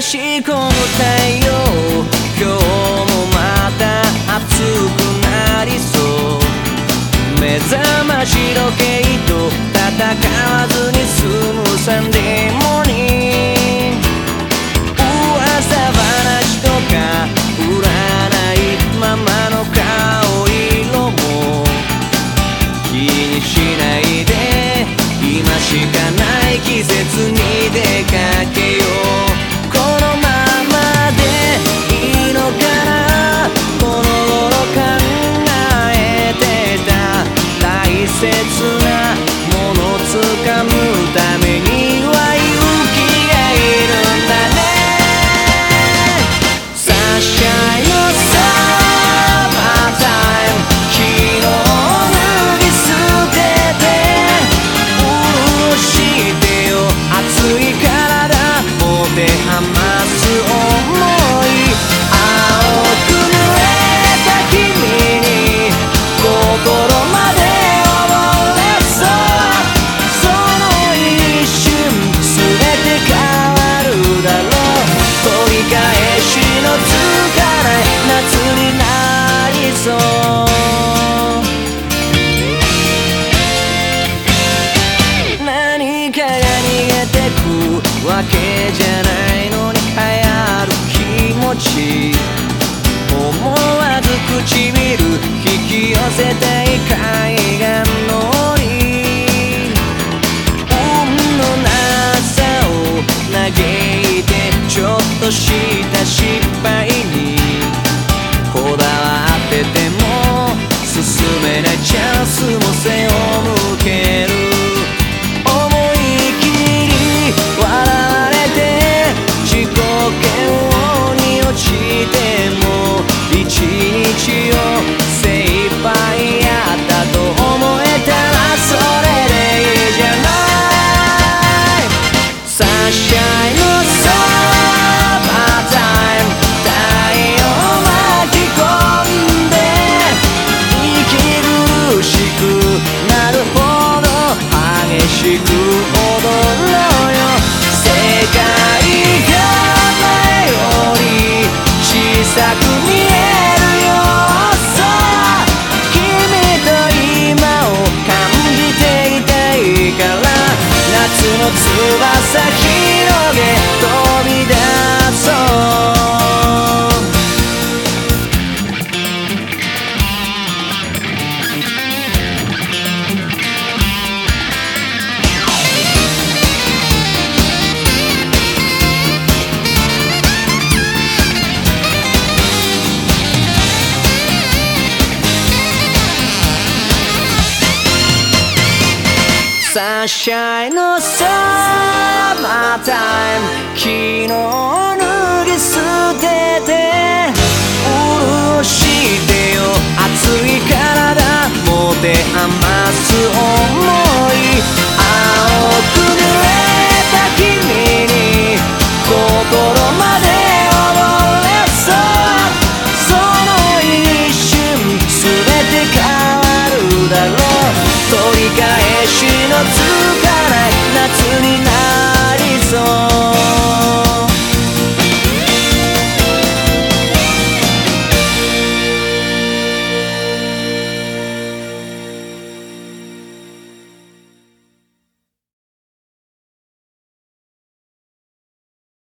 し込む太陽今日もまた暑くわけじゃないのに流行る気持ち思わず唇引き寄せて海岸のり運のなさを嘆いてちょっとした失敗にこだわってても進めないチャンスもせ負 так っしゃのサマータイム昨日脱ぎ捨てて